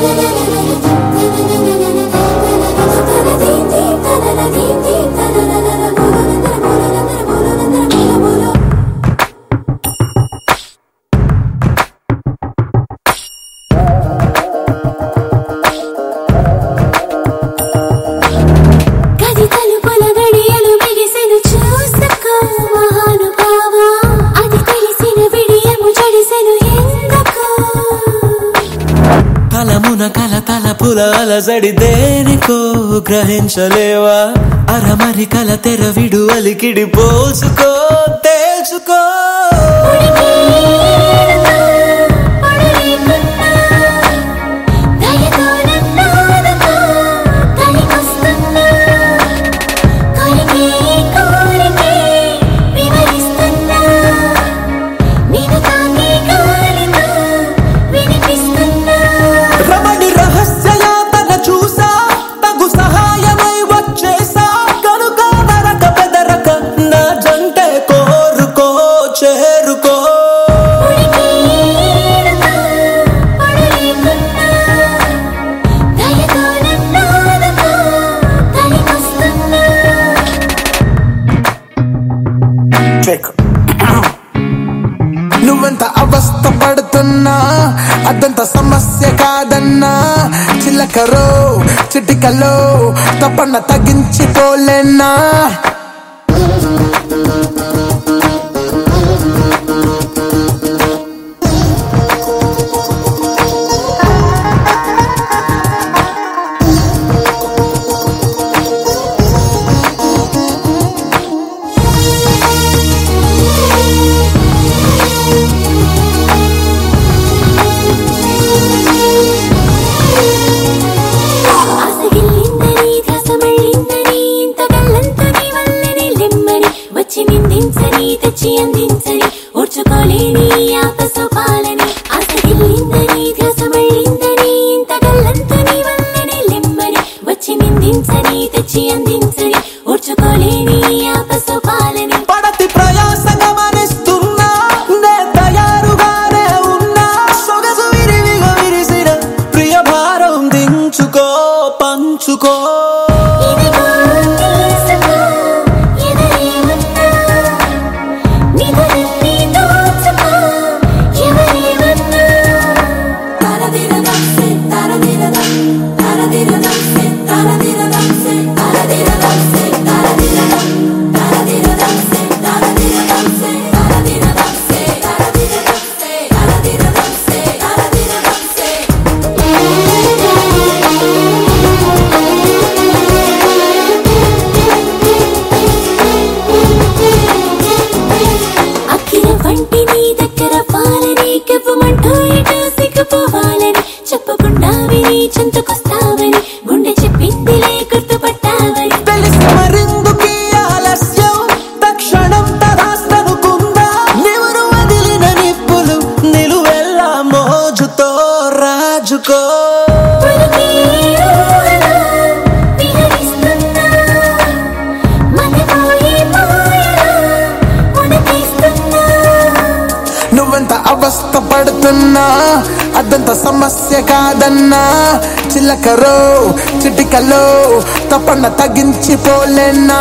oh తలమున కల తల తలపుల అలజడి దేనికో గ్రహించలేవా? అరమరి కల తెర విడు అలికిడి పోసుకో. చెక్ నువ్వెంత అవస్థ పడుతున్నా అదంత సమస్య కాదన్నా. చిల్లకరో చిటికలో తప్పన్న తగ్గించిపోలేనా? అందించని తెచ్చి అందించని ఓర్చుకోలేని ఆపసోపాలని ఆసగిల్లిందని ధ్యాసమళ్ళిందని ఇంత గల్లంతని వల్లని లిమ్మని వచ్చి నిందించని తెచ్చి అందించని ఓర్చుకోలేని ఆపసోపాలని పడతి ప్రయాస గమనిస్తున్నా నే తయారుగానే ఉన్నా. సొగసు విరివిగా విరిసిన ప్రియ భారం దించుకో పంచుకో. చెప్పకుండా విని చెంతకొస్తావని గుండె చెప్పిందిలే గుర్తుపట్టావని. తెలిసి మరిందుకీ ఆలస్యం తక్షణం తదాస్తనుకుందా నివురు వదిలిన నిప్పులు నిలువెల్లా మోజుతో రాజుకో. అవస్థ పడుతున్నా అదంత సమస్య కాదన్నా. చిలకరో చిటికలో తప్పన్న తగ్గించిపోలేనా